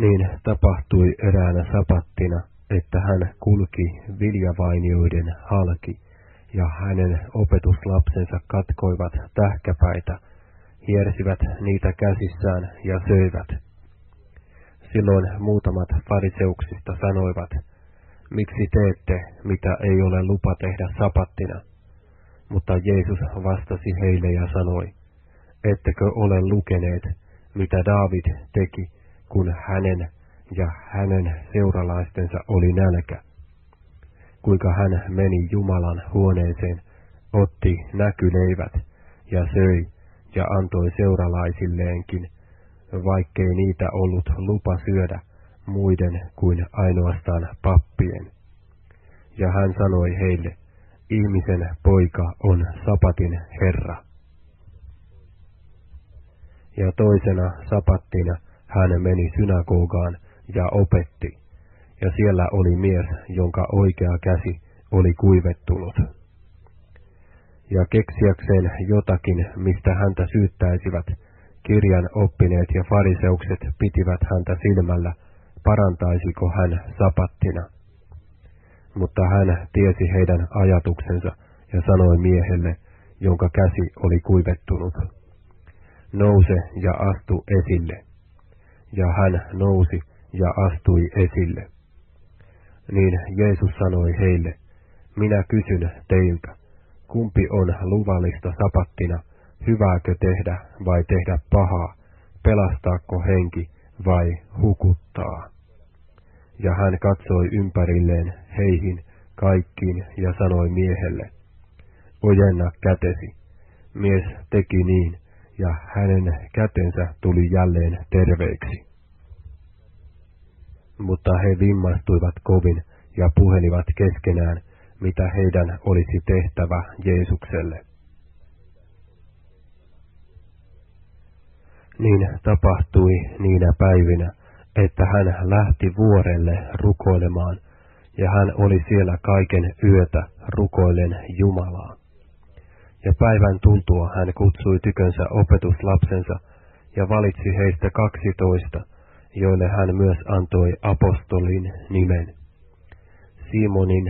Niin tapahtui eräänä sapattina, että hän kulki viljavainioiden halki, ja hänen opetuslapsensa katkoivat tähkäpäitä, hiersivät niitä käsissään ja söivät. Silloin muutamat fariseuksista sanoivat, miksi teette, mitä ei ole lupa tehdä sapattina? Mutta Jeesus vastasi heille ja sanoi, ettekö ole lukeneet, mitä David teki, kun hänen ja hänen seuralaistensa oli nälkä. Kuinka hän meni Jumalan huoneeseen, otti näkyleivät ja söi ja antoi seuralaisilleenkin, vaikkei niitä ollut lupa syödä muiden kuin ainoastaan pappien. Ja hän sanoi heille, ihmisen poika on sapatin Herra. Ja toisena sapattina hän meni synagogaan ja opetti, ja siellä oli mies, jonka oikea käsi oli kuivettunut. Ja keksiäkseen jotakin, mistä häntä syyttäisivät, kirjan oppineet ja fariseukset pitivät häntä silmällä, parantaisiko hän sapattina. Mutta hän tiesi heidän ajatuksensa ja sanoi miehelle, jonka käsi oli kuivettunut, nouse ja astu esille. Ja hän nousi ja astui esille. Niin Jeesus sanoi heille, minä kysyn teiltä, kumpi on luvallista sapattina, hyvääkö tehdä vai tehdä pahaa, pelastaako henki vai hukuttaa. Ja hän katsoi ympärilleen heihin kaikkiin ja sanoi miehelle, ojenna kätesi. Mies teki niin, ja hänen kätensä tuli jälleen terveeksi. Mutta he vimmastuivat kovin ja puhelivat keskenään, mitä heidän olisi tehtävä Jeesukselle. Niin tapahtui niinä päivinä, että hän lähti vuorelle rukoilemaan, ja hän oli siellä kaiken yötä rukoillen Jumalaa. Ja päivän tultua hän kutsui tykönsä opetuslapsensa ja valitsi heistä kaksitoista, joille hän myös antoi apostolin nimen. Simonin,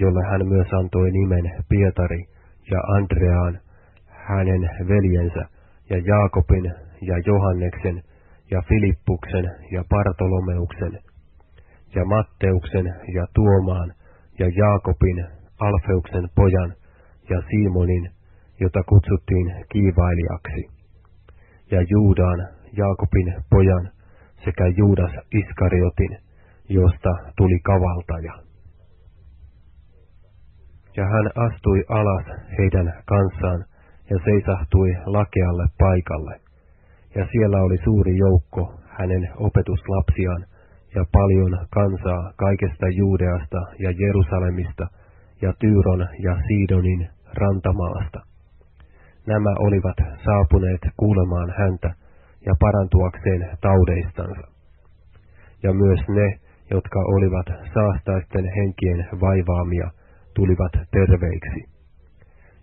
jolle hän myös antoi nimen Pietari, ja Andreaan, hänen veljensä, ja Jaakobin ja Johanneksen ja Filippuksen ja Bartolomeuksen ja Matteuksen ja Tuomaan ja Jaakobin, Alfeuksen pojan ja Simonin, jota kutsuttiin kiivailijaksi, ja Juudaan, Jaakobin pojan sekä Juudas Iskariotin, josta tuli kavaltaja. Ja hän astui alas heidän kanssaan ja seisahtui lakealle paikalle ja siellä oli suuri joukko hänen opetuslapsiaan ja paljon kansaa kaikesta Juudeasta ja Jerusalemista ja Tyyron ja Siidonin rantamaasta. Nämä olivat saapuneet kuulemaan häntä ja parantuakseen taudeistansa. Ja myös ne, jotka olivat saastaisten henkien vaivaamia, tulivat terveiksi.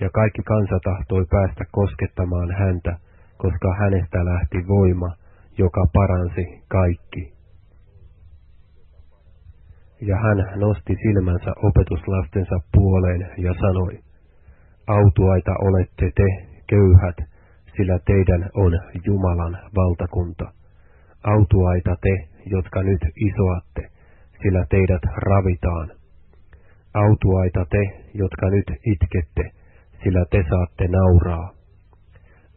Ja kaikki kansa tahtoi päästä koskettamaan häntä, koska hänestä lähti voima, joka paransi kaikki. Ja hän nosti silmänsä opetuslastensa puoleen ja sanoi, Autuaita olette te, köyhät, sillä teidän on Jumalan valtakunta. Autuaita te, jotka nyt isoatte, sillä teidät ravitaan. Autuaita te, jotka nyt itkette, sillä te saatte nauraa.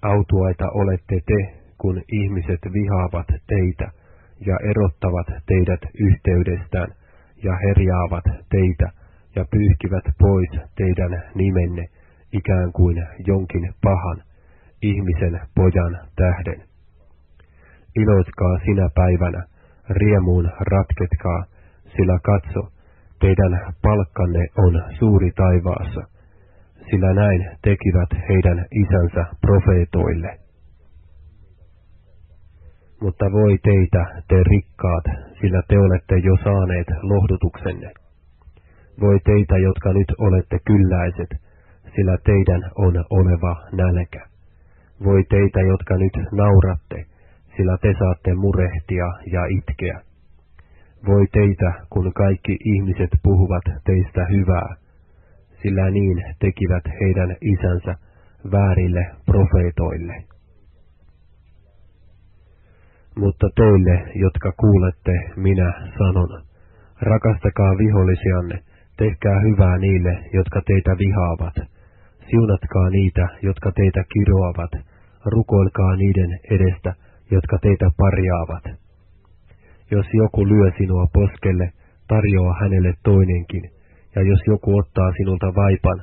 Autuaita olette te, kun ihmiset vihaavat teitä ja erottavat teidät yhteydestään ja herjaavat teitä ja pyyhkivät pois teidän nimenne ikään kuin jonkin pahan ihmisen pojan tähden. Iloitkaa sinä päivänä, riemuun ratketkaa, sillä katso, teidän palkkanne on suuri taivaassa sillä näin tekivät heidän isänsä profeetoille. Mutta voi teitä, te rikkaat, sillä te olette jo saaneet lohdutuksenne. Voi teitä, jotka nyt olette kylläiset, sillä teidän on oleva nälkä. Voi teitä, jotka nyt nauratte, sillä te saatte murehtia ja itkeä. Voi teitä, kun kaikki ihmiset puhuvat teistä hyvää, sillä niin tekivät heidän isänsä väärille profeetoille. Mutta teille, jotka kuulette, minä sanon, rakastakaa vihollisianne, tehkää hyvää niille, jotka teitä vihaavat, siunatkaa niitä, jotka teitä kiroavat, rukoilkaa niiden edestä, jotka teitä parjaavat. Jos joku lyö sinua poskelle, tarjoa hänelle toinenkin, ja jos joku ottaa sinulta vaipan,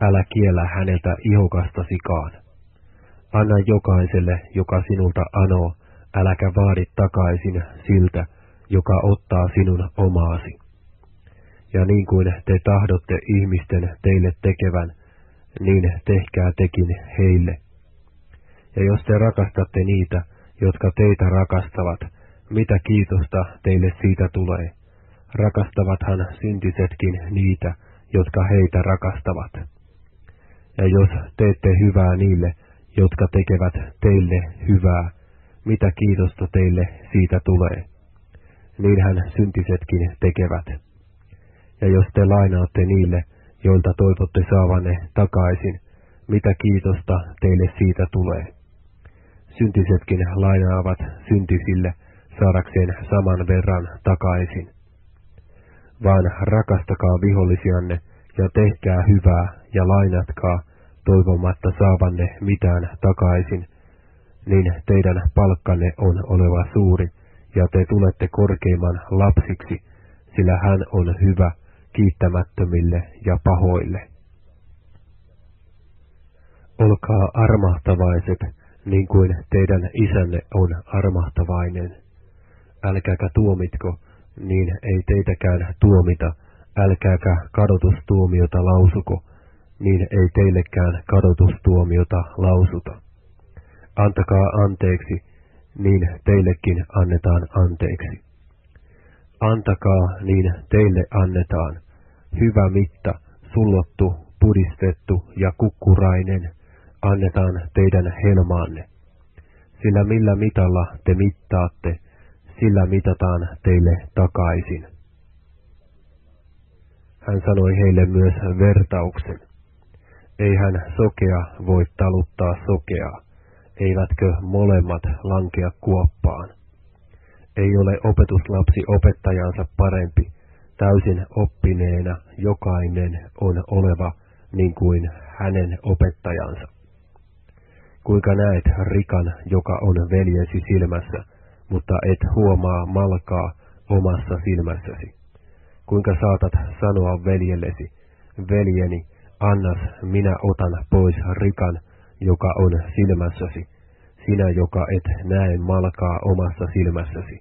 älä kiellä häneltä ihokastasikaan. Anna jokaiselle, joka sinulta anoo, äläkä vaadi takaisin siltä, joka ottaa sinun omaasi. Ja niin kuin te tahdotte ihmisten teille tekevän, niin tehkää tekin heille. Ja jos te rakastatte niitä, jotka teitä rakastavat, mitä kiitosta teille siitä tulee? Rakastavathan syntisetkin niitä, jotka heitä rakastavat. Ja jos teette hyvää niille, jotka tekevät teille hyvää, mitä kiitosta teille siitä tulee? Niinhän syntisetkin tekevät. Ja jos te lainaatte niille, joilta toivotte saavanne takaisin, mitä kiitosta teille siitä tulee? Syntisetkin lainaavat syntisille saadakseen saman verran takaisin. Vaan rakastakaa vihollisianne ja tehkää hyvää ja lainatkaa toivomatta saavanne mitään takaisin, niin teidän palkkanne on oleva suuri, ja te tulette korkeimman lapsiksi, sillä hän on hyvä kiittämättömille ja pahoille. Olkaa armahtavaiset, niin kuin teidän isänne on armahtavainen. Älkääkä tuomitko, niin ei teitäkään tuomita, älkääkä kadotustuomiota lausuko, niin ei teillekään kadotustuomiota lausuta. Antakaa anteeksi, niin teillekin annetaan anteeksi. Antakaa, niin teille annetaan. Hyvä mitta, sullottu, pudistettu ja kukkurainen, annetaan teidän helmaanne. Sillä millä mitalla te mittaatte, sillä mitataan teille takaisin. Hän sanoi heille myös vertauksen. Eihän sokea voi taluttaa sokeaa, eivätkö molemmat lankea kuoppaan. Ei ole opetuslapsi opettajansa parempi, täysin oppineena jokainen on oleva niin kuin hänen opettajansa. Kuinka näet rikan, joka on veljesi silmässä, mutta et huomaa malkaa omassa silmässäsi? Kuinka saatat sanoa veljellesi, veljeni, annas minä otan pois rikan, joka on silmässäsi, sinä joka et näe malkaa omassa silmässäsi.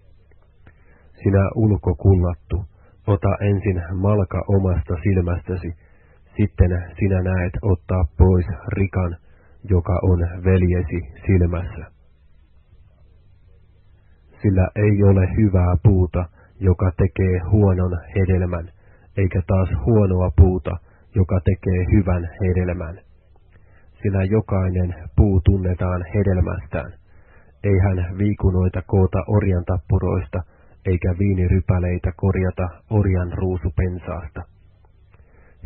Sinä ulkokullattu, ota ensin malka omasta silmästäsi, sitten sinä näet ottaa pois rikan, joka on veljesi silmässä. Sillä ei ole hyvää puuta, joka tekee huonon hedelmän, eikä taas huonoa puuta, joka tekee hyvän hedelmän sillä jokainen puu tunnetaan hedelmästään. Ei hän viikunoita koota orjan tappuroista, eikä viinirypäleitä korjata orjan ruusupensaasta.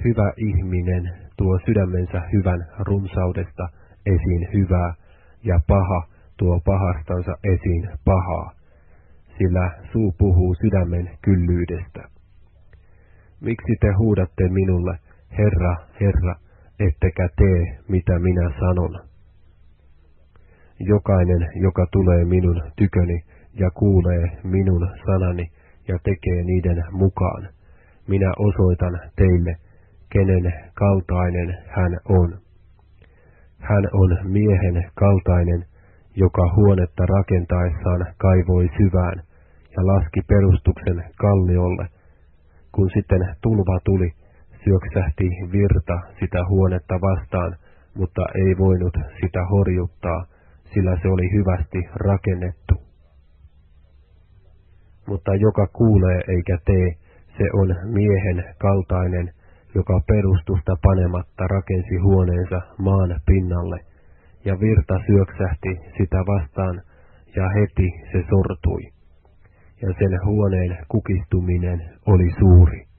Hyvä ihminen tuo sydämensä hyvän runsaudesta esiin hyvää, ja paha tuo pahastansa esiin pahaa, sillä suu puhuu sydämen kyllyydestä. Miksi te huudatte minulle, Herra, Herra, ettekä tee, mitä minä sanon. Jokainen, joka tulee minun tyköni ja kuulee minun sanani ja tekee niiden mukaan, minä osoitan teille, kenen kaltainen hän on. Hän on miehen kaltainen, joka huonetta rakentaessaan kaivoi syvään ja laski perustuksen kalliolle. Kun sitten tulva tuli, syöksähti virta sitä huonetta vastaan, mutta ei voinut sitä horjuttaa, sillä se oli hyvästi rakennettu. Mutta joka kuulee eikä tee, se on miehen kaltainen, joka perustusta panematta rakensi huoneensa maan pinnalle, ja virta syöksähti sitä vastaan, ja heti se sortui, ja sen huoneen kukistuminen oli suuri.